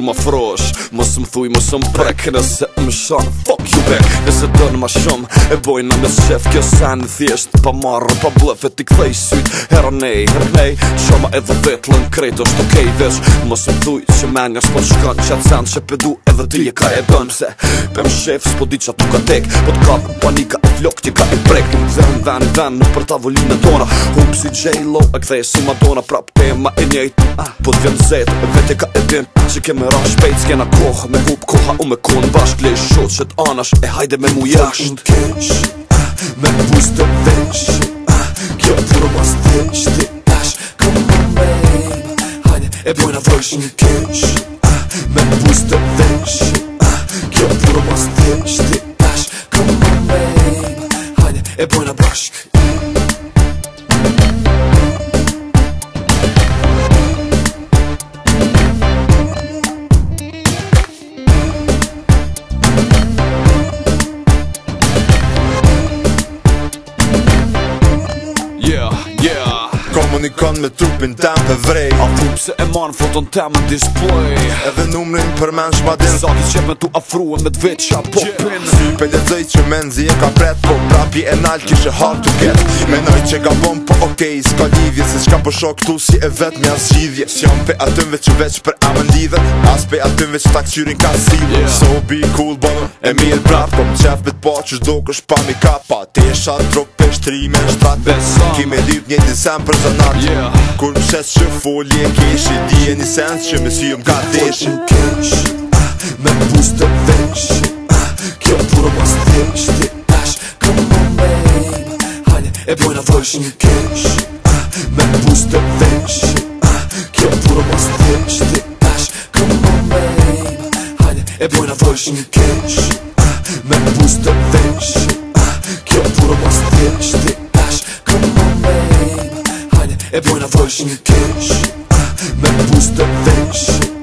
kur më frosh Mos më thuj, mos më prek Nëse më shon, fuck you back Nëse dënë ma shumë, e bojna me shef Kjo sen thjesht, pa marrë, pa blëfe Ti këthej syt, hera nej, hera nej Qoma edhe vetë, lën krejt, është okej okay, Vesh, mos më thuj, që men njërë po shkon Që atë sen, që pedu edhe ti e ka e dënë Se, pëm shef, s'po di që atë ka tek Po t'ka dhe panika, e flok, ti ka e brek Zem, ven, në për tavolinë tona Hup si J-Lo, e këthej si Madonna e njejt, ah, po t'vjen zet, vete ka e që keme ran shpejt s'kena kohë Me hup koha u me konë bashk Le shot qët anash e hajde me mu jasht Në kesh, me pus të vesh Kjo puro mas tesh, ti tash Kom me me Hajde e bojna vësh Në kesh, me pus të vesh Kjo puro mas tesh, ti tash Kom me me Hajde e bojna bashk Komunikon me trupin tem dhe vrej A trup se e marrë foton tem në display Edhe numrin për men shma din Zati që me tu afrua me t'vec qa po yeah. pin pe lezoj që men zi e ka pret Po prapi e nalë kishe hard to get Menoj që ka bom po okej okay, s'ka lidhje Se qka po shok tu si e vet me as gjidhje Si jam pe atëmve që veç për amën ndidhe As pe atëmve që ta këqyrin ka sidhje yeah. So be cool bonë e mirë prap Po më qef me t'po që shdo kësh pa mi kapa e shatë drop shtrime në shpat beson Ki me dit një të sen për të nartë yeah. Kur më shes që folje keshi Di një sens që me syum ka deshi Kur kesh, ah, me më pus të vesh ah, Kjo puro mas ah, të desh, ti esh Kër më me lejnë, halë e bojnë a fosh Kur kesh, me më pus të vesh Kjo puro mas të desh, ti esh Kër më me lejnë, halë e bojnë a fosh Kur kesh, me më pus të É e pojna wojśnie kiedyś Me puste wejście